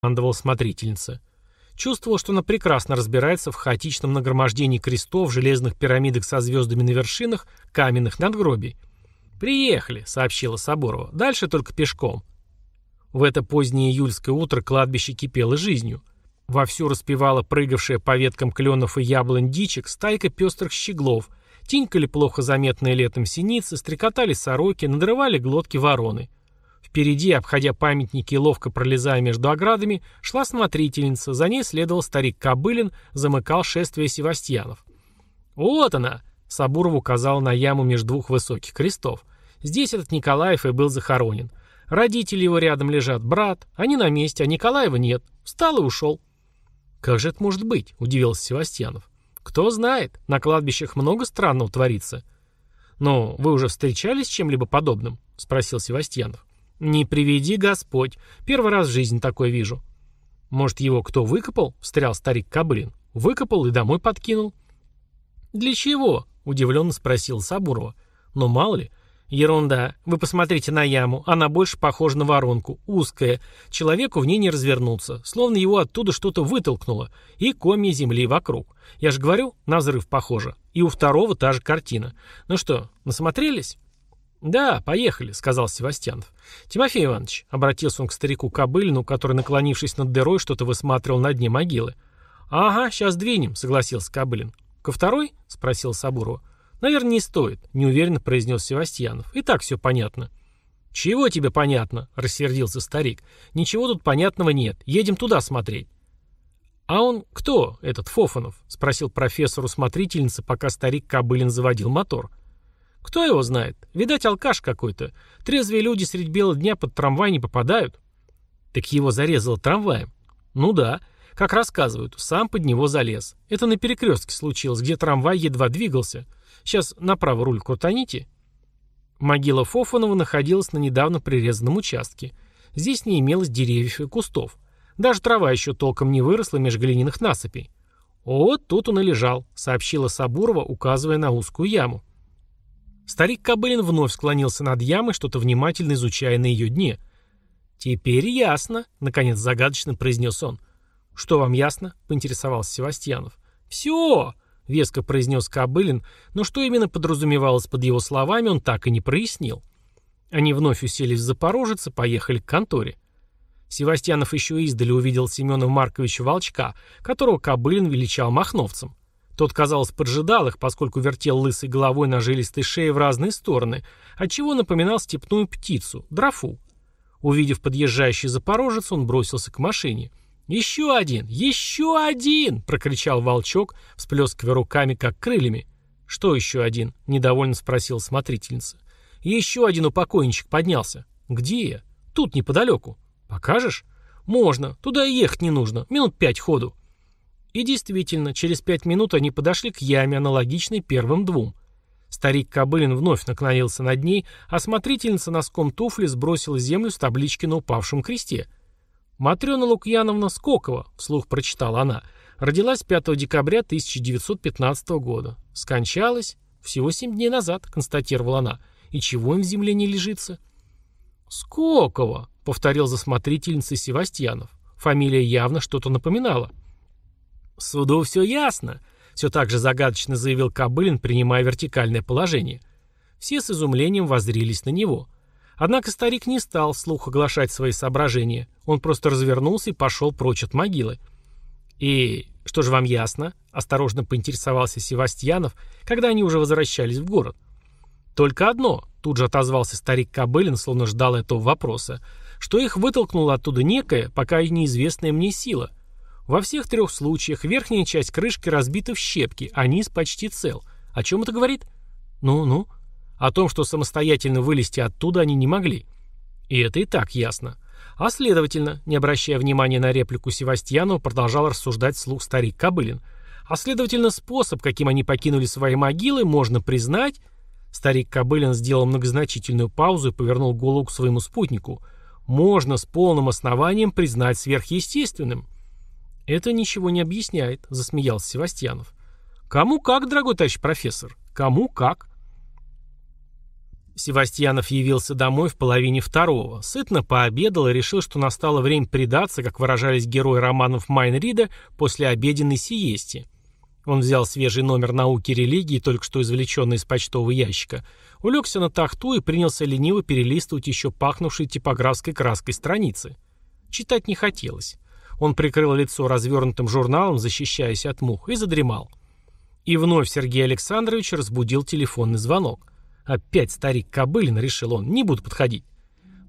командовала смотрительница. Чувствовал, что она прекрасно разбирается в хаотичном нагромождении крестов, железных пирамидах со звездами на вершинах, каменных надгробий. «Приехали», — сообщила Соборова. «Дальше только пешком». В это позднее июльское утро кладбище кипело жизнью. Вовсю распевала прыгавшая по веткам кленов и яблонь дичек стайка пестрых щеглов, тинькали плохо заметные летом синицы, стрекотали сороки, надрывали глотки вороны. Впереди, обходя памятники и ловко пролезая между оградами, шла смотрительница, за ней следовал старик Кобылин, замыкал шествие Севастьянов. «Вот она!» — Сабуров указал на яму между двух высоких крестов. «Здесь этот Николаев и был захоронен. Родители его рядом лежат, брат. Они на месте, а Николаева нет. Встал и ушел». «Как же это может быть?» — удивился Севастьянов. «Кто знает, на кладбищах много странного творится». «Но вы уже встречались с чем-либо подобным?» — спросил Севастьянов. «Не приведи Господь. Первый раз в жизни такое вижу». «Может, его кто выкопал?» — встрял старик Кобылин. «Выкопал и домой подкинул». «Для чего?» — удивленно спросил Сабурова. «Но мало ли. Ерунда. Вы посмотрите на яму. Она больше похожа на воронку. Узкая. Человеку в ней не развернуться. Словно его оттуда что-то вытолкнуло. И комья земли вокруг. Я же говорю, на взрыв похоже. И у второго та же картина. Ну что, насмотрелись?» «Да, поехали», — сказал Севастьянов. «Тимофей Иванович», — обратился он к старику Кобылину, который, наклонившись над дырой, что-то высматривал на дне могилы. «Ага, сейчас двинем», — согласился Кобылин. «Ко второй?» — спросил Сабурова. «Наверное, не стоит», — неуверенно произнес Севастьянов. «И так все понятно». «Чего тебе понятно?» — рассердился старик. «Ничего тут понятного нет. Едем туда смотреть». «А он кто, этот Фофанов?» — спросил профессор у смотрительницы, пока старик Кобылин заводил мотор. Кто его знает? Видать, алкаш какой-то. Трезвые люди средь бела дня под трамвай не попадают. Так его зарезало трамваем. Ну да. Как рассказывают, сам под него залез. Это на перекрестке случилось, где трамвай едва двигался. Сейчас направо руль крутаните. Могила Фофанова находилась на недавно прирезанном участке. Здесь не имелось деревьев и кустов. Даже трава еще толком не выросла меж глиняных насыпей. «Вот тут он и лежал», — сообщила Сабурова, указывая на узкую яму. Старик Кобылин вновь склонился над ямой, что-то внимательно изучая на ее дне. «Теперь ясно», — наконец загадочно произнес он. «Что вам ясно?» — поинтересовался Севастьянов. «Все!» — веско произнес Кобылин, но что именно подразумевалось под его словами, он так и не прояснил. Они вновь уселись в Запорожец и поехали к конторе. Севастьянов еще издали увидел Семена Марковича Волчка, которого Кобылин величал махновцем. Тот, казалось, поджидал их, поскольку вертел лысой головой на жилистой шее в разные стороны, отчего напоминал степную птицу, дрофу. Увидев подъезжающий запорожец, он бросился к машине. «Еще один! Еще один!» — прокричал волчок, всплескивая руками, как крыльями. «Что еще один?» — недовольно спросила смотрительница. «Еще один упокойничек поднялся». «Где я?» «Тут, неподалеку». «Покажешь?» «Можно. Туда и ехать не нужно. Минут пять ходу». И действительно, через пять минут они подошли к яме, аналогичной первым двум. Старик Кобылин вновь наклонился над ней, а смотрительница носком туфли сбросила землю с таблички на упавшем кресте. «Матрена Лукьяновна Скокова», — вслух прочитала она, — родилась 5 декабря 1915 года. Скончалась всего семь дней назад, констатировала она. И чего им в земле не лежится? «Скокова», — повторил за смотрительницей Севастьянов. Фамилия явно что-то напоминала. «Суду все ясно», — все так же загадочно заявил Кобылин, принимая вертикальное положение. Все с изумлением воззрились на него. Однако старик не стал вслух оглашать свои соображения. Он просто развернулся и пошел прочь от могилы. «И что же вам ясно?» — осторожно поинтересовался Севастьянов, когда они уже возвращались в город. «Только одно», — тут же отозвался старик Кобылин, словно ждал этого вопроса, что их вытолкнула оттуда некая, пока неизвестная мне сила — во всех трех случаях верхняя часть крышки разбита в щепки, а низ почти цел. О чем это говорит? Ну-ну. О том, что самостоятельно вылезти оттуда они не могли. И это и так ясно. А следовательно, не обращая внимания на реплику Севастьянова, продолжал рассуждать вслух старик Кобылин. А следовательно, способ, каким они покинули свои могилы, можно признать... Старик Кобылин сделал многозначительную паузу и повернул голову к своему спутнику. Можно с полным основанием признать сверхъестественным. «Это ничего не объясняет», — засмеялся Севастьянов. «Кому как, дорогой товарищ профессор, кому как». Севастьянов явился домой в половине второго, сытно пообедал и решил, что настало время предаться, как выражались герои романов Майнрида, после обеденной сиести. Он взял свежий номер науки и религии, только что извлеченный из почтового ящика, улегся на тахту и принялся лениво перелистывать еще пахнувшей типографской краской страницы. Читать не хотелось. Он прикрыл лицо развернутым журналом, защищаясь от мух, и задремал. И вновь Сергей Александрович разбудил телефонный звонок. Опять старик Кобылин, решил он, не буду подходить.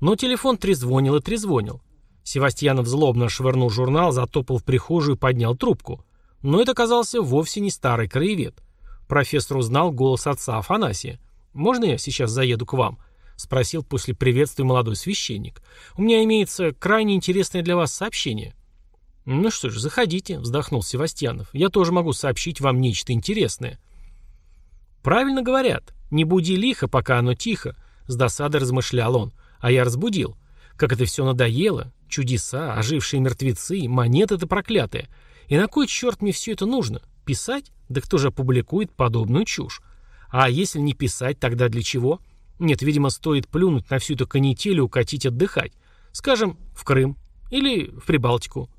Но телефон трезвонил и трезвонил. Севастьянов злобно швырнул журнал, затопал в прихожую и поднял трубку. Но это оказался вовсе не старый краевед. Профессор узнал голос отца Афанасия. «Можно я сейчас заеду к вам?» — спросил после приветствия молодой священник. «У меня имеется крайне интересное для вас сообщение». «Ну что ж, заходите», — вздохнул Севастьянов. «Я тоже могу сообщить вам нечто интересное». «Правильно говорят. Не буди лихо, пока оно тихо», — с досадой размышлял он. А я разбудил. Как это все надоело. Чудеса, ожившие мертвецы, монеты-то проклятые. И на кой черт мне все это нужно? Писать? Да кто же опубликует подобную чушь? А если не писать, тогда для чего? Нет, видимо, стоит плюнуть на всю эту канитель и укатить отдыхать. Скажем, в Крым или в Прибалтику.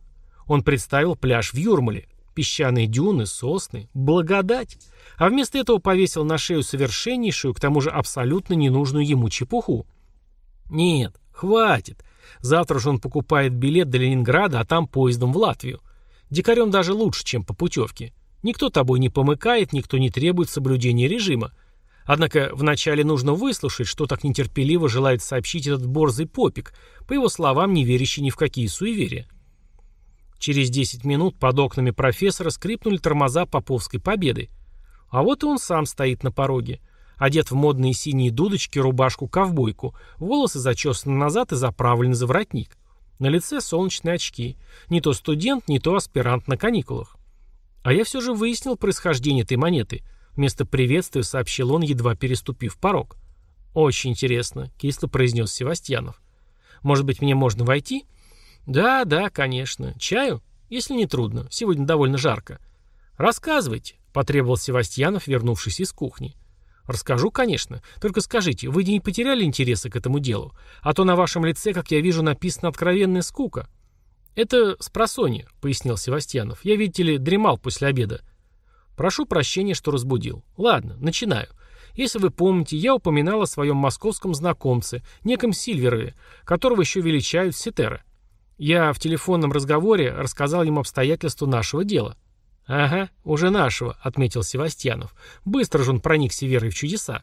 Он представил пляж в Юрмале. Песчаные дюны, сосны, благодать. А вместо этого повесил на шею совершеннейшую, к тому же абсолютно ненужную ему чепуху. Нет, хватит. Завтра же он покупает билет до Ленинграда, а там поездом в Латвию. Дикарем даже лучше, чем по путевке. Никто тобой не помыкает, никто не требует соблюдения режима. Однако вначале нужно выслушать, что так нетерпеливо желает сообщить этот борзый попик, по его словам, не верящий ни в какие суеверия. Через 10 минут под окнами профессора скрипнули тормоза Поповской победы. А вот и он сам стоит на пороге. Одет в модные синие дудочки, рубашку-ковбойку, волосы зачесаны назад и заправлены за воротник. На лице солнечные очки. Не то студент, не то аспирант на каникулах. А я все же выяснил происхождение этой монеты. Вместо приветствия сообщил он, едва переступив порог. «Очень интересно», — кисло произнес Севастьянов. «Может быть, мне можно войти?» «Да, да, конечно. Чаю? Если не трудно. Сегодня довольно жарко». «Рассказывайте», — потребовал Севастьянов, вернувшись из кухни. «Расскажу, конечно. Только скажите, вы не потеряли интереса к этому делу? А то на вашем лице, как я вижу, написана откровенная скука». «Это спросонья», — пояснил Севастьянов. «Я, видите ли, дремал после обеда». «Прошу прощения, что разбудил. Ладно, начинаю. Если вы помните, я упоминал о своем московском знакомце, неком Сильверове, которого еще величают Сетера. Я в телефонном разговоре рассказал ему обстоятельства нашего дела. «Ага, уже нашего», — отметил Севастьянов. «Быстро же он проникся верой в чудеса».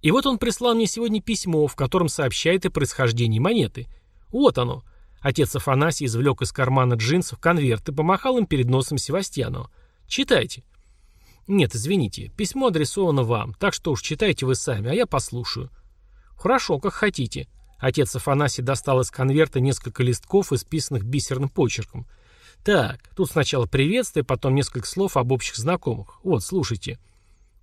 И вот он прислал мне сегодня письмо, в котором сообщает о происхождении монеты. Вот оно. Отец Афанасий извлек из кармана джинсов конверт и помахал им перед носом Севастьянова. «Читайте». «Нет, извините, письмо адресовано вам, так что уж читайте вы сами, а я послушаю». «Хорошо, как хотите». Отец Афанасий достал из конверта несколько листков, исписанных бисерным почерком. Так, тут сначала приветствие, потом несколько слов об общих знакомых. Вот, слушайте.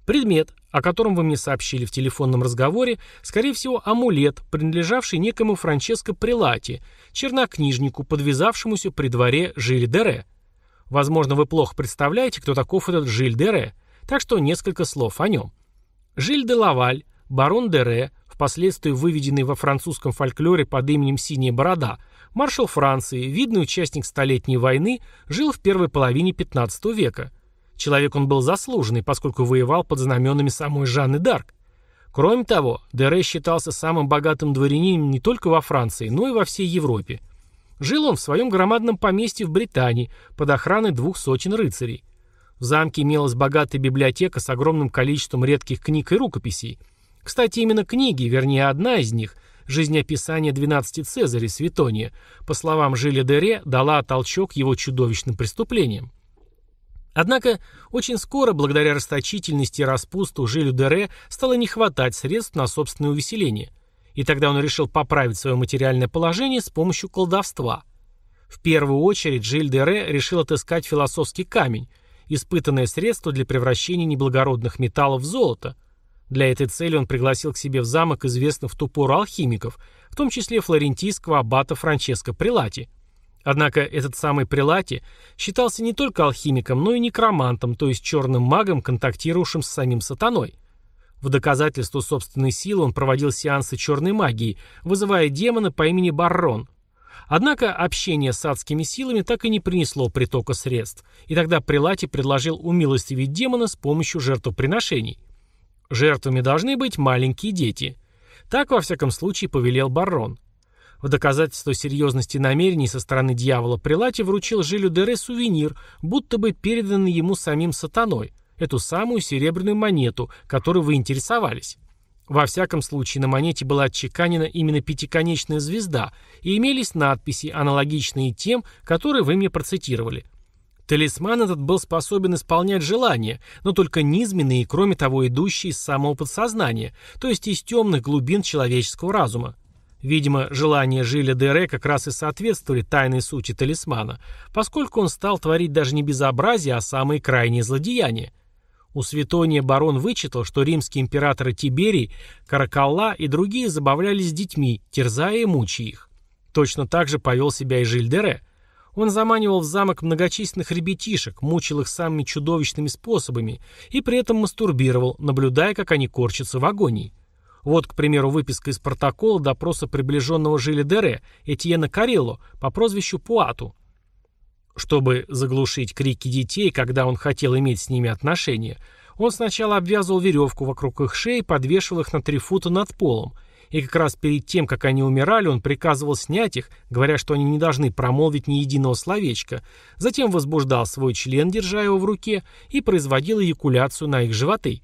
Предмет, о котором вы мне сообщили в телефонном разговоре, скорее всего, амулет, принадлежавший некому Франческо Прилати, чернокнижнику, подвязавшемуся при дворе Жиль Дере. Возможно, вы плохо представляете, кто таков этот Жиль Дере, так что несколько слов о нем. Жиль де Лаваль, барон Дере, впоследствии выведенный во французском фольклоре под именем Синяя Борода, маршал Франции, видный участник Столетней войны, жил в первой половине 15 века. Человек он был заслуженный, поскольку воевал под знаменами самой Жанны Д'Арк. Кроме того, Дере считался самым богатым дворянином не только во Франции, но и во всей Европе. Жил он в своем громадном поместье в Британии под охраной двух сотен рыцарей. В замке имелась богатая библиотека с огромным количеством редких книг и рукописей – кстати, именно книги, вернее одна из них, жизнеописание 12 Цезарей Светония, по словам Жиля Дере, дала толчок его чудовищным преступлениям. Однако, очень скоро, благодаря расточительности и распусту, Жилю Дере стало не хватать средств на собственное увеселение. И тогда он решил поправить свое материальное положение с помощью колдовства. В первую очередь Жиль Дере решил отыскать философский камень, испытанное средство для превращения неблагородных металлов в золото – для этой цели он пригласил к себе в замок известных в ту пору алхимиков, в том числе флорентийского аббата Франческо Прилати. Однако этот самый Прилати считался не только алхимиком, но и некромантом, то есть черным магом, контактировавшим с самим сатаной. В доказательство собственной силы он проводил сеансы черной магии, вызывая демона по имени Баррон. Однако общение с адскими силами так и не принесло притока средств, и тогда Прилати предложил умилостивить демона с помощью жертвоприношений. Жертвами должны быть маленькие дети. Так, во всяком случае, повелел Баррон. В доказательство серьезности намерений со стороны дьявола Прилати вручил Жилю Дере сувенир, будто бы переданный ему самим сатаной, эту самую серебряную монету, которой вы интересовались. Во всяком случае, на монете была отчеканена именно пятиконечная звезда, и имелись надписи, аналогичные тем, которые вы мне процитировали. Талисман этот был способен исполнять желания, но только низменные и, кроме того, идущие из самого подсознания, то есть из темных глубин человеческого разума. Видимо, желания Жиля Дере как раз и соответствовали тайной сути талисмана, поскольку он стал творить даже не безобразие, а самые крайние злодеяния. У Светония барон вычитал, что римские императоры Тиберий, Каракалла и другие забавлялись детьми, терзая и мучая их. Точно так же повел себя и Жиль-Дере. Он заманивал в замок многочисленных ребятишек, мучил их самыми чудовищными способами и при этом мастурбировал, наблюдая, как они корчатся в агонии. Вот, к примеру, выписка из протокола допроса приближенного Жиля Дере, Этьена Карелло, по прозвищу Пуату. Чтобы заглушить крики детей, когда он хотел иметь с ними отношения, он сначала обвязывал веревку вокруг их шеи и подвешивал их на три фута над полом, и как раз перед тем, как они умирали, он приказывал снять их, говоря, что они не должны промолвить ни единого словечка, затем возбуждал свой член, держа его в руке, и производил эякуляцию на их животы.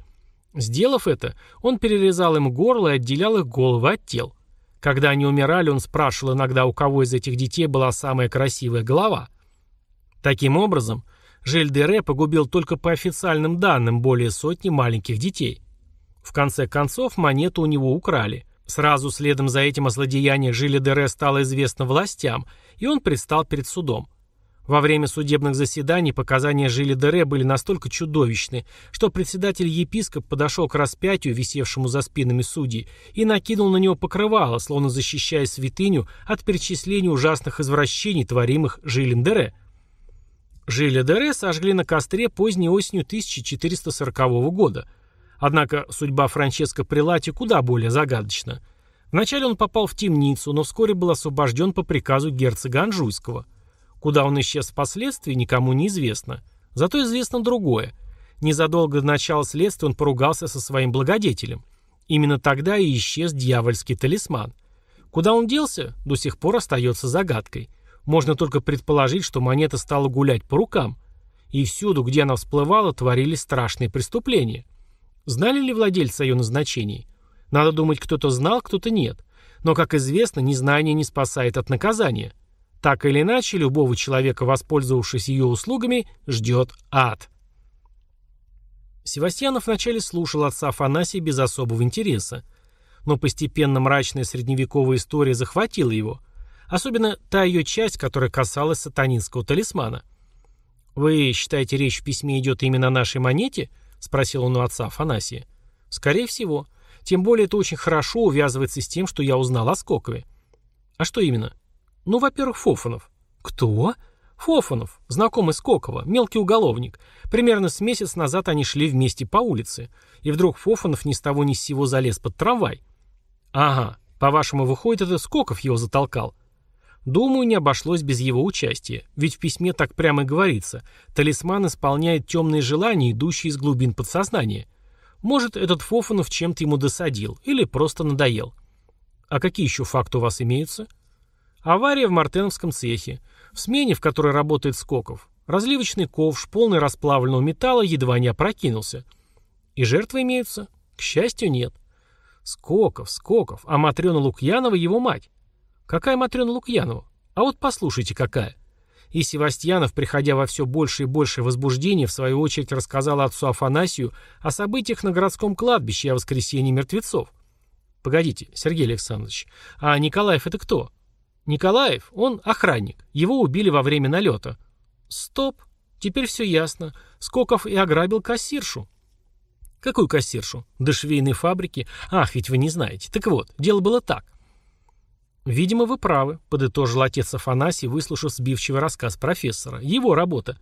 Сделав это, он перерезал им горло и отделял их головы от тел. Когда они умирали, он спрашивал иногда, у кого из этих детей была самая красивая голова. Таким образом, Жельдере погубил только по официальным данным более сотни маленьких детей. В конце концов, монету у него украли. Сразу следом за этим о злодеяниях Жиля стало известно властям, и он предстал перед судом. Во время судебных заседаний показания Жили Дере были настолько чудовищны, что председатель-епископ подошел к распятию, висевшему за спинами судей, и накинул на него покрывало, словно защищая святыню от перечисления ужасных извращений, творимых Жилин Дере. Жиля Дере сожгли на костре поздней осенью 1440 года. Однако судьба Франческо Прилати куда более загадочна. Вначале он попал в темницу, но вскоре был освобожден по приказу герцога Анжуйского. Куда он исчез впоследствии, никому не известно. Зато известно другое. Незадолго до начала следствия он поругался со своим благодетелем. Именно тогда и исчез дьявольский талисман. Куда он делся, до сих пор остается загадкой. Можно только предположить, что монета стала гулять по рукам. И всюду, где она всплывала, творились страшные преступления. Знали ли владельцы о ее назначении? Надо думать, кто-то знал, кто-то нет. Но, как известно, незнание не спасает от наказания. Так или иначе, любого человека, воспользовавшись ее услугами, ждет ад. Севастьянов вначале слушал отца Афанасия без особого интереса. Но постепенно мрачная средневековая история захватила его. Особенно та ее часть, которая касалась сатанинского талисмана. «Вы считаете, речь в письме идет именно о нашей монете?» — спросил он у отца Афанасия. «Скорее всего. Тем более это очень хорошо увязывается с тем, что я узнал о Скокове». «А что именно?» Ну, во-первых, Фофанов. Кто? Фофанов, знакомый Скокова, мелкий уголовник. Примерно с месяц назад они шли вместе по улице. И вдруг Фофанов ни с того ни с сего залез под трамвай. Ага, по-вашему, выходит, это Скоков его затолкал? Думаю, не обошлось без его участия. Ведь в письме так прямо и говорится. Талисман исполняет темные желания, идущие из глубин подсознания. Может, этот Фофанов чем-то ему досадил или просто надоел. А какие еще факты у вас имеются? Авария в Мартеновском цехе. В смене, в которой работает Скоков, разливочный ковш, полный расплавленного металла, едва не опрокинулся. И жертвы имеются? К счастью, нет. Скоков, Скоков, а Матрена Лукьянова его мать. Какая Матрена Лукьянова? А вот послушайте, какая. И Севастьянов, приходя во все больше и больше возбуждения, в свою очередь рассказал отцу Афанасию о событиях на городском кладбище и о воскресении мертвецов. Погодите, Сергей Александрович, а Николаев это кто? Николаев, он охранник. Его убили во время налета. Стоп. Теперь все ясно. Скоков и ограбил кассиршу. Какую кассиршу? До швейной фабрики? Ах, ведь вы не знаете. Так вот, дело было так. Видимо, вы правы, подытожил отец Афанасий, выслушав сбивчивый рассказ профессора. Его работа.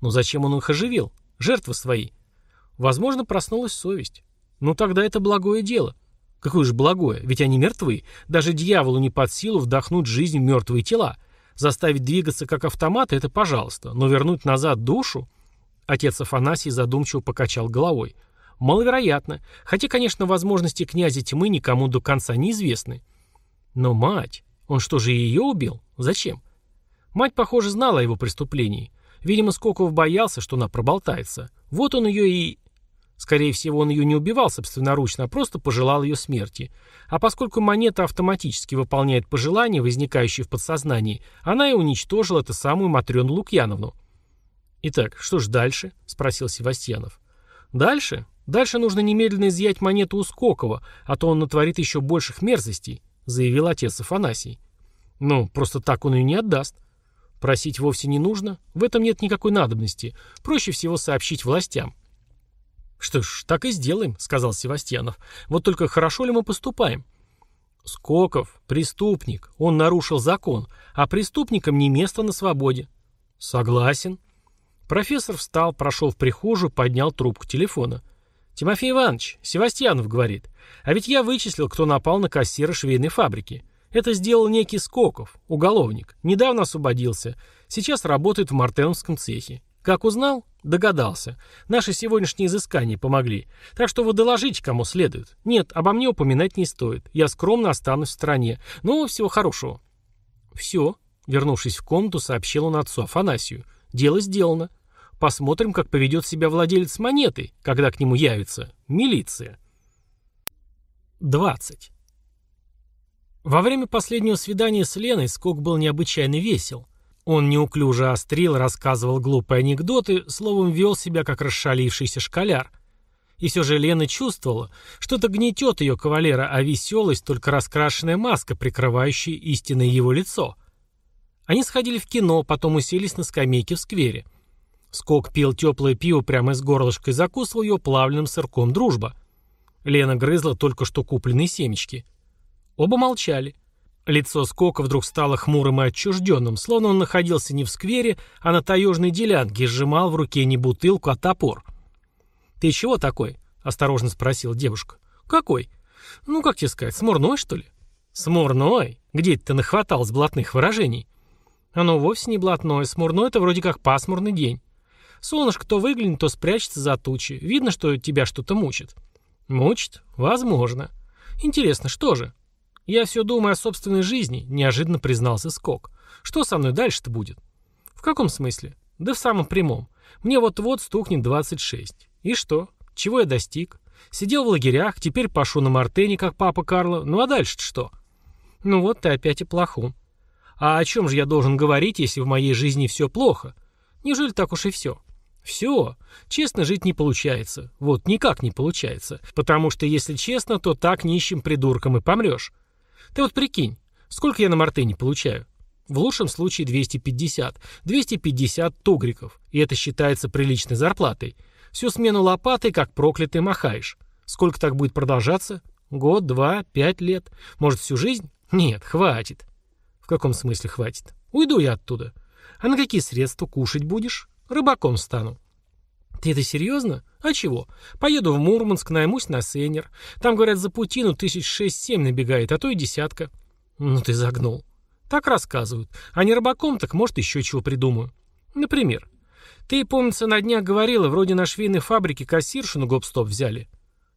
Но зачем он их оживил? Жертвы свои. Возможно, проснулась совесть. Ну тогда это благое дело. Какое же благое, ведь они мертвы. Даже дьяволу не под силу вдохнуть жизнь в мертвые тела. Заставить двигаться как автоматы – это пожалуйста, но вернуть назад душу? Отец Афанасий задумчиво покачал головой. Маловероятно, хотя, конечно, возможности князя тьмы никому до конца неизвестны. Но мать, он что же ее убил? Зачем? Мать, похоже, знала о его преступлении. Видимо, Скоков боялся, что она проболтается. Вот он ее и... Скорее всего, он ее не убивал собственноручно, а просто пожелал ее смерти. А поскольку монета автоматически выполняет пожелания, возникающие в подсознании, она и уничтожила эту самую Матрёну Лукьяновну. «Итак, что ж дальше?» — спросил Севастьянов. «Дальше? Дальше нужно немедленно изъять монету у Скокова, а то он натворит еще больших мерзостей», — заявил отец Афанасий. «Ну, просто так он ее не отдаст. Просить вовсе не нужно, в этом нет никакой надобности. Проще всего сообщить властям». «Что ж, так и сделаем», — сказал Севастьянов. «Вот только хорошо ли мы поступаем?» «Скоков — преступник. Он нарушил закон, а преступникам не место на свободе». «Согласен». Профессор встал, прошел в прихожую, поднял трубку телефона. «Тимофей Иванович, Севастьянов говорит. А ведь я вычислил, кто напал на кассира швейной фабрики. Это сделал некий Скоков, уголовник. Недавно освободился. Сейчас работает в Мартеновском цехе. Как узнал? Догадался. Наши сегодняшние изыскания помогли. Так что вы доложите, кому следует. Нет, обо мне упоминать не стоит. Я скромно останусь в стороне. Ну, всего хорошего». «Все», — вернувшись в комнату, сообщил он отцу Афанасию. «Дело сделано. Посмотрим, как поведет себя владелец монеты, когда к нему явится милиция». 20. Во время последнего свидания с Леной Скок был необычайно весел. Он неуклюже острил, рассказывал глупые анекдоты, словом, вел себя как расшалившийся школяр. И все же Лена чувствовала, что-то гнетет ее кавалера, а веселость — только раскрашенная маска, прикрывающая истинное его лицо. Они сходили в кино, потом уселись на скамейке в сквере. Скок пил теплое пиво прямо из горлышка и закусывал ее плавленным сырком «Дружба». Лена грызла только что купленные семечки. Оба молчали. Лицо Скока вдруг стало хмурым и отчужденным, словно он находился не в сквере, а на таежной делянке и сжимал в руке не бутылку, а топор. «Ты чего такой?» — осторожно спросила девушка. «Какой? Ну, как тебе сказать, смурной, что ли?» «Смурной? Где ты нахватал с блатных выражений?» «Оно вовсе не блатное, смурной — это вроде как пасмурный день. Солнышко то выглянет, то спрячется за тучи. Видно, что тебя что-то мучит». «Мучит? Возможно. Интересно, что же?» «Я все думаю о собственной жизни», — неожиданно признался Скок. «Что со мной дальше-то будет?» «В каком смысле?» «Да в самом прямом. Мне вот-вот стукнет 26. И что? Чего я достиг? Сидел в лагерях, теперь пашу на Мартене, как папа Карло. Ну а дальше-то что?» «Ну вот ты опять и плоху. А о чем же я должен говорить, если в моей жизни все плохо? Неужели так уж и все?» Все. Честно жить не получается. Вот, никак не получается. Потому что, если честно, то так нищим придурком и помрешь. Ты вот прикинь, сколько я на Мартыне получаю? В лучшем случае 250. 250 тугриков. И это считается приличной зарплатой. Всю смену лопатой, как проклятый, махаешь. Сколько так будет продолжаться? Год, два, пять лет? Может, всю жизнь? Нет, хватит. В каком смысле хватит? Уйду я оттуда. А на какие средства кушать будешь? Рыбаком стану. Ты это серьезно? А чего? Поеду в Мурманск, наймусь на сейнер. Там, говорят, за путину тысяч шесть-семь набегает, а то и десятка. Ну ты загнул. Так рассказывают. А не рыбаком, так может еще чего придумаю. Например. Ты, помнится, на днях говорила, вроде на швейной фабрике кассиршу на гоп-стоп взяли.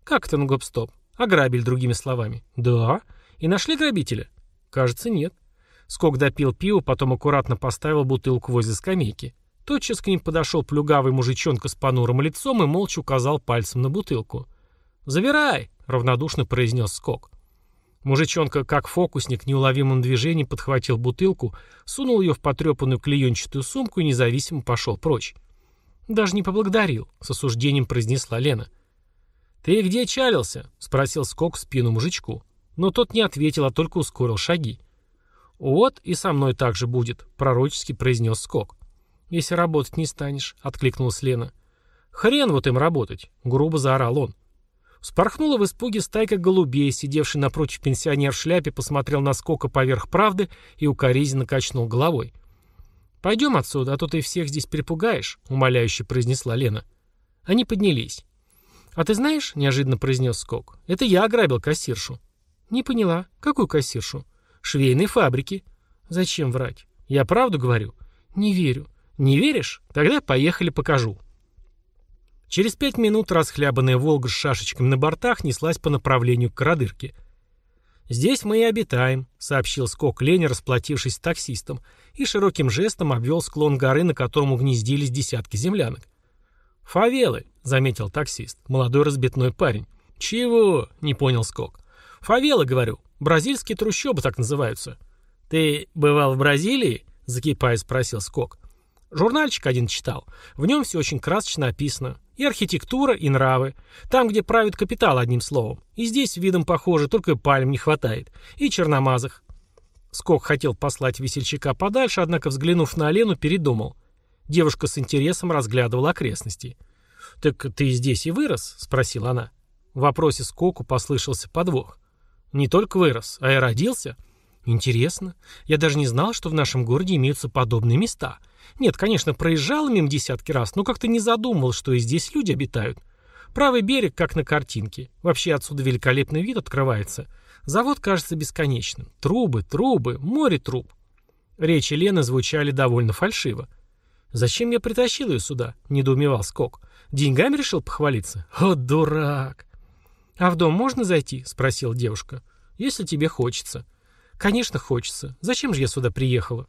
Как это на гоп-стоп? Ограбили, другими словами. Да. И нашли грабителя? Кажется, нет. Скок допил пиво, потом аккуратно поставил бутылку возле скамейки. Тотчас к ним подошел плюгавый мужичонка с понурым лицом и молча указал пальцем на бутылку. «Завирай!» — равнодушно произнес Скок. Мужичонка, как фокусник, неуловимым движением подхватил бутылку, сунул ее в потрепанную клеенчатую сумку и независимо пошел прочь. «Даже не поблагодарил», — с осуждением произнесла Лена. «Ты где чалился?» — спросил Скок в спину мужичку. Но тот не ответил, а только ускорил шаги. «Вот и со мной так же будет», — пророчески произнес Скок если работать не станешь», — откликнулась Лена. «Хрен вот им работать», — грубо заорал он. Спорхнула в испуге стайка голубей, сидевший напротив пенсионер в шляпе, посмотрел на скока поверх правды и укоризненно качнул головой. «Пойдем отсюда, а то ты всех здесь перепугаешь», — умоляюще произнесла Лена. Они поднялись. «А ты знаешь, — неожиданно произнес Скок, — это я ограбил кассиршу». «Не поняла. Какую кассиршу?» «Швейной фабрики». «Зачем врать? Я правду говорю?» «Не верю». «Не веришь? Тогда поехали покажу». Через пять минут расхлябанная «Волга» с шашечками на бортах неслась по направлению к Карадырке. «Здесь мы и обитаем», — сообщил Скок Лени, расплатившись с таксистом, и широким жестом обвел склон горы, на котором угнездились десятки землянок. «Фавелы», — заметил таксист, молодой разбитной парень. «Чего?» — не понял Скок. «Фавелы, говорю. Бразильские трущобы так называются». «Ты бывал в Бразилии?» — закипая спросил Скок. Журнальчик один читал. В нем все очень красочно описано. И архитектура, и нравы. Там, где правит капитал, одним словом. И здесь видом похоже, только пальм не хватает. И черномазых. Скок хотел послать весельчака подальше, однако, взглянув на Лену, передумал. Девушка с интересом разглядывала окрестности. «Так ты здесь и вырос?» — спросила она. В вопросе Скоку послышался подвох. «Не только вырос, а и родился?» «Интересно. Я даже не знал, что в нашем городе имеются подобные места. Нет, конечно, проезжал мимо десятки раз, но как-то не задумывал, что и здесь люди обитают. Правый берег, как на картинке. Вообще отсюда великолепный вид открывается. Завод кажется бесконечным. Трубы, трубы, море труб. Речи Лены звучали довольно фальшиво. «Зачем я притащил ее сюда?» — недоумевал Скок. «Деньгами решил похвалиться? О, дурак!» «А в дом можно зайти?» — спросила девушка. «Если тебе хочется». «Конечно, хочется. Зачем же я сюда приехала?»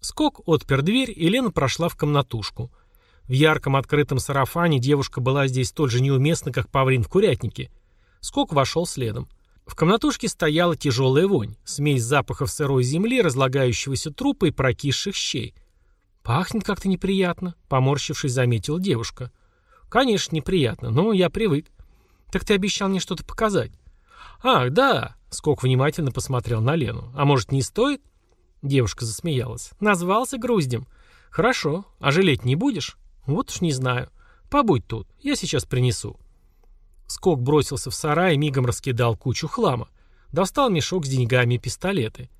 Скок отпер дверь, и Лена прошла в комнатушку. В ярком открытом сарафане девушка была здесь столь же неуместна, как павлин в курятнике. Скок вошел следом. В комнатушке стояла тяжелая вонь, смесь запахов сырой земли, разлагающегося трупа и прокисших щей. «Пахнет как-то неприятно», — поморщившись, заметила девушка. «Конечно, неприятно, но я привык». «Так ты обещал мне что-то показать». «Ах, да», — Скок внимательно посмотрел на Лену. «А может, не стоит?» Девушка засмеялась. «Назвался груздем?» «Хорошо. А жалеть не будешь?» «Вот уж не знаю. Побудь тут. Я сейчас принесу». Скок бросился в сарай и мигом раскидал кучу хлама. Достал мешок с деньгами и пистолеты.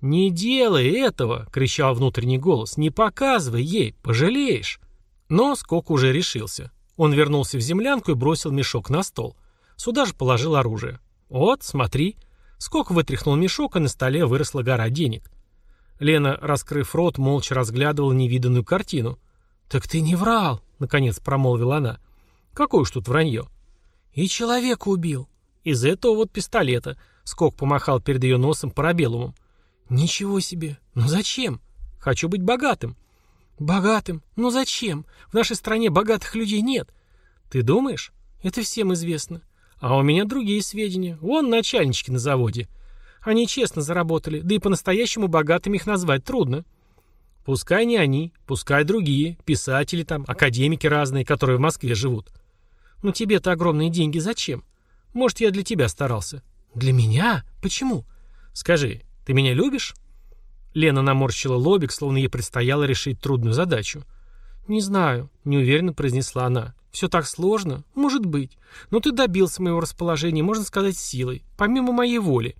«Не делай этого!» — кричал внутренний голос. «Не показывай ей! Пожалеешь!» Но Скок уже решился. Он вернулся в землянку и бросил мешок на стол. Сюда же положил оружие. «Вот, смотри». Скок вытряхнул мешок, и на столе выросла гора денег. Лена, раскрыв рот, молча разглядывала невиданную картину. «Так ты не врал!» — наконец промолвила она. «Какое уж тут вранье?» «И человека убил!» «Из этого вот пистолета!» — Скок помахал перед ее носом парабеллумом. «Ничего себе! Ну зачем? Хочу быть богатым!» «Богатым? Ну зачем? В нашей стране богатых людей нет!» «Ты думаешь? Это всем известно. А у меня другие сведения. Вон начальнички на заводе. Они честно заработали, да и по-настоящему богатыми их назвать трудно. Пускай не они, пускай другие, писатели там, академики разные, которые в Москве живут. Ну тебе-то огромные деньги зачем? Может, я для тебя старался? Для меня? Почему? Скажи, ты меня любишь? Лена наморщила лобик, словно ей предстояло решить трудную задачу. «Не знаю», — неуверенно произнесла она. «Все так сложно? Может быть. Но ты добился моего расположения, можно сказать, силой, помимо моей воли.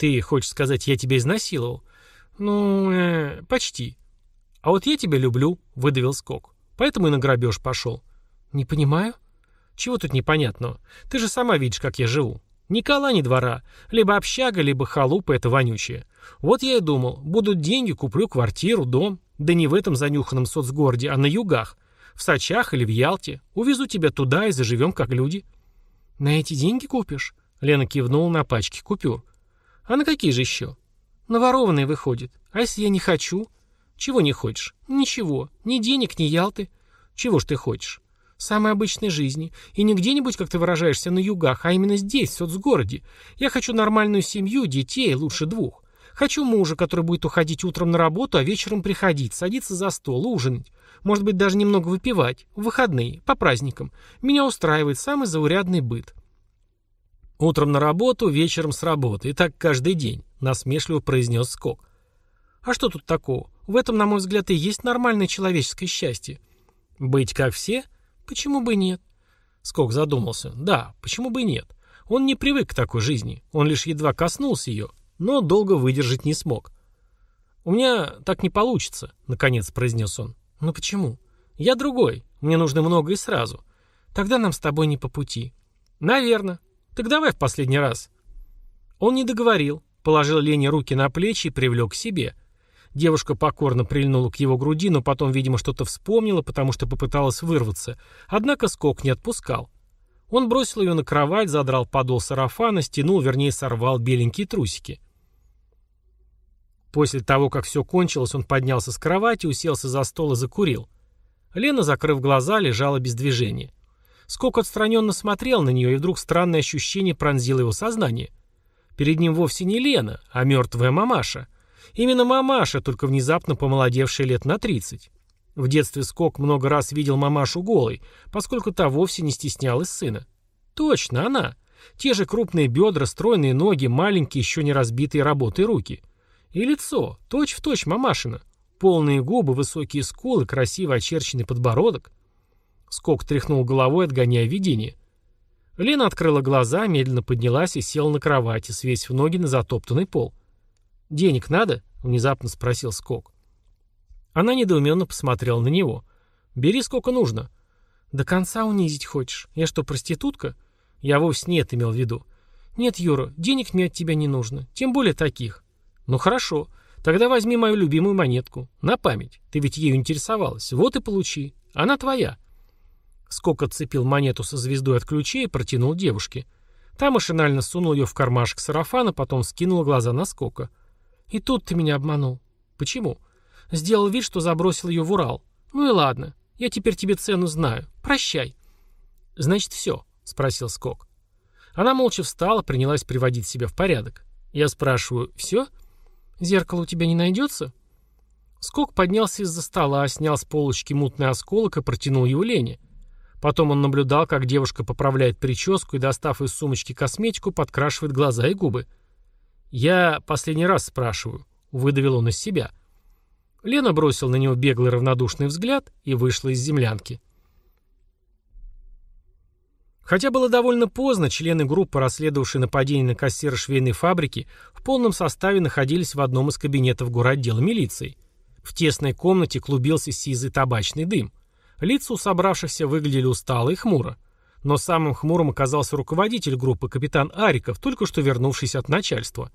Ты хочешь сказать, я тебя изнасиловал? Ну, э, почти. А вот я тебя люблю, выдавил Скок. Поэтому и на грабеж пошел. Не понимаю. Чего тут непонятного? Ты же сама видишь, как я живу. Ни кола, ни двора. Либо общага, либо халупа это вонючее. Вот я и думал, будут деньги, куплю квартиру, дом. Да не в этом занюханном соцгороде, а на югах. В Сочах или в Ялте. Увезу тебя туда и заживем как люди. На эти деньги купишь? Лена кивнула на пачки купюр. А на какие же еще? Наворованные выходит. А если я не хочу? Чего не хочешь? Ничего. Ни денег, ни Ялты. Чего ж ты хочешь? Самой обычной жизни. И не где-нибудь, как ты выражаешься, на югах, а именно здесь, в соцгороде. Я хочу нормальную семью, детей, лучше двух. Хочу мужа, который будет уходить утром на работу, а вечером приходить, садиться за стол, ужинать. Может быть, даже немного выпивать. В выходные, по праздникам. Меня устраивает самый заурядный быт. «Утром на работу, вечером с работы. И так каждый день», — насмешливо произнес Скок. «А что тут такого? В этом, на мой взгляд, и есть нормальное человеческое счастье». «Быть как все? Почему бы нет?» Скок задумался. «Да, почему бы нет? Он не привык к такой жизни. Он лишь едва коснулся ее, но долго выдержать не смог». «У меня так не получится», — наконец произнес он. «Ну почему?» «Я другой. Мне нужно много и сразу. Тогда нам с тобой не по пути. Наверно. Так давай в последний раз. Он не договорил, положил Лене руки на плечи и привлек к себе. Девушка покорно прильнула к его груди, но потом, видимо, что-то вспомнила, потому что попыталась вырваться. Однако скок не отпускал. Он бросил ее на кровать, задрал подол сарафана, стянул, вернее, сорвал беленькие трусики. После того, как все кончилось, он поднялся с кровати, уселся за стол и закурил. Лена, закрыв глаза, лежала без движения. Скок отстраненно смотрел на нее, и вдруг странное ощущение пронзило его сознание. Перед ним вовсе не Лена, а мертвая мамаша. Именно мамаша, только внезапно помолодевшая лет на 30. В детстве Скок много раз видел мамашу голой, поскольку та вовсе не стеснялась сына. Точно, она. Те же крупные бедра, стройные ноги, маленькие, еще не разбитые работой руки. И лицо, точь-в-точь точь мамашина. Полные губы, высокие скулы, красиво очерченный подбородок. Скок тряхнул головой, отгоняя видение. Лена открыла глаза, медленно поднялась и села на кровати, свесив ноги на затоптанный пол. «Денег надо?» — внезапно спросил Скок. Она недоуменно посмотрела на него. «Бери сколько нужно». «До конца унизить хочешь? Я что, проститутка?» «Я вовсе не это имел в виду». «Нет, Юра, денег мне от тебя не нужно, тем более таких». «Ну хорошо, тогда возьми мою любимую монетку. На память. Ты ведь ею интересовалась. Вот и получи. Она твоя». Скок отцепил монету со звездой от ключей и протянул девушке. Та машинально сунул ее в кармашек сарафана, потом скинула глаза на Скока. «И тут ты меня обманул». «Почему?» Сделал вид, что забросил ее в Урал. Ну и ладно, я теперь тебе цену знаю. Прощай. Значит, все, спросил Скок. Она молча встала, принялась приводить себя в порядок. Я спрашиваю, все? Зеркало у тебя не найдется? Скок поднялся из-за стола, снял с полочки мутный осколок и протянул его Лене. Потом он наблюдал, как девушка поправляет прическу и, достав из сумочки косметику, подкрашивает глаза и губы. «Я последний раз спрашиваю», — выдавил он из себя. Лена бросил на него беглый равнодушный взгляд и вышла из землянки. Хотя было довольно поздно, члены группы, расследовавшие нападение на кассира швейной фабрики, в полном составе находились в одном из кабинетов городдела милиции. В тесной комнате клубился сизый табачный дым. Лица у собравшихся выглядели устало и хмуро. Но самым хмурым оказался руководитель группы, капитан Ариков, только что вернувшийся от начальства.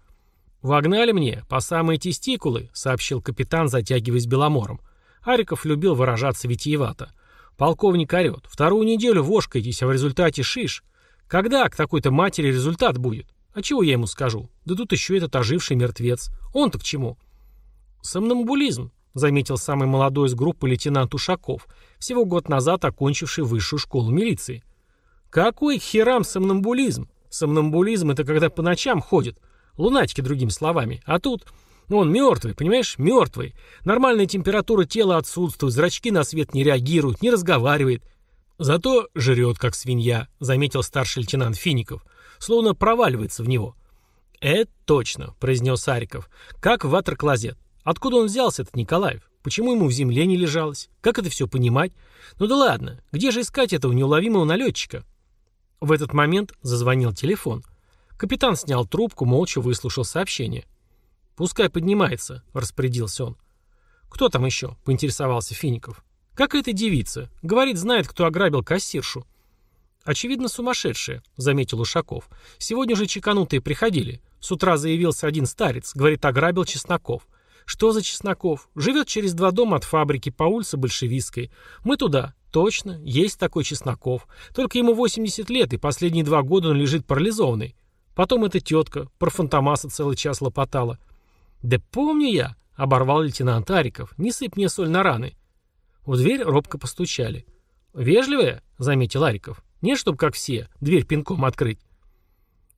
«Вогнали мне, по самые тестикулы», — сообщил капитан, затягиваясь беломором. Ариков любил выражаться витиевато. «Полковник орет. Вторую неделю вошкаетесь, а в результате шиш. Когда к такой-то матери результат будет? А чего я ему скажу? Да тут еще этот оживший мертвец. Он-то к чему?» «Сомнамбулизм», — заметил самый молодой из группы лейтенант Ушаков, всего год назад окончивший высшую школу милиции. «Какой херам сомнамбулизм? Сомнамбулизм — это когда по ночам ходит». Лунатики, другими словами. А тут... Ну, он мертвый, понимаешь? Мертвый. Нормальная температура тела отсутствует, зрачки на свет не реагируют, не разговаривает. Зато жрет, как свинья, заметил старший лейтенант Фиников. Словно проваливается в него. «Это точно», — произнес Ариков. «Как ватер-клозет. Откуда он взялся, этот Николаев? Почему ему в земле не лежалось? Как это все понимать? Ну да ладно, где же искать этого неуловимого налетчика?» В этот момент зазвонил телефон — Капитан снял трубку, молча выслушал сообщение. «Пускай поднимается», — распорядился он. «Кто там еще?» — поинтересовался Фиников. «Как эта девица? Говорит, знает, кто ограбил кассиршу». «Очевидно, сумасшедшие», — заметил Ушаков. «Сегодня же чеканутые приходили. С утра заявился один старец. Говорит, ограбил Чесноков. Что за Чесноков? Живет через два дома от фабрики по улице Большевистской. Мы туда. Точно, есть такой Чесноков. Только ему 80 лет, и последние два года он лежит парализованный. Потом эта тетка про фантомаса целый час лопотала. «Да помню я», — оборвал лейтенант Ариков, — «не сыпь мне соль на раны». В дверь робко постучали. «Вежливая?» — заметил Ариков. «Не, чтоб как все, дверь пинком открыть».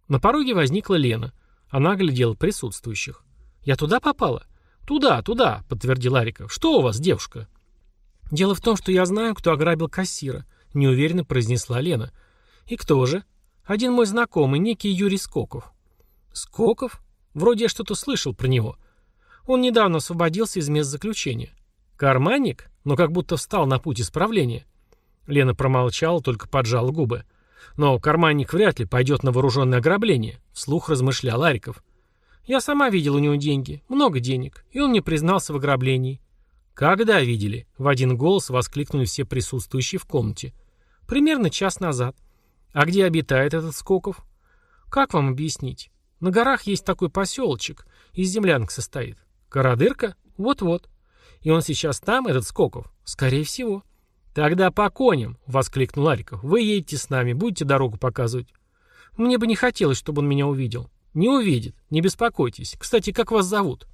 На пороге возникла Лена. Она глядела присутствующих. «Я туда попала?» «Туда, туда», — подтвердил Ариков. «Что у вас, девушка?» «Дело в том, что я знаю, кто ограбил кассира», — неуверенно произнесла Лена. «И кто же?» Один мой знакомый, некий Юрий Скоков. Скоков? Вроде я что-то слышал про него. Он недавно освободился из мест заключения. Карманник? Но как будто встал на путь исправления. Лена промолчала, только поджала губы. Но карманник вряд ли пойдет на вооруженное ограбление, вслух размышлял Ариков. Я сама видел у него деньги, много денег, и он мне признался в ограблении. «Когда видели?» — в один голос воскликнули все присутствующие в комнате. Примерно час назад. А где обитает этот Скоков? Как вам объяснить? На горах есть такой поселочек, из землянок состоит. Карадырка? Вот-вот. И он сейчас там, этот Скоков? Скорее всего. Тогда по коням, воскликнул Ариков. Вы едете с нами, будете дорогу показывать. Мне бы не хотелось, чтобы он меня увидел. Не увидит, не беспокойтесь. Кстати, как вас зовут?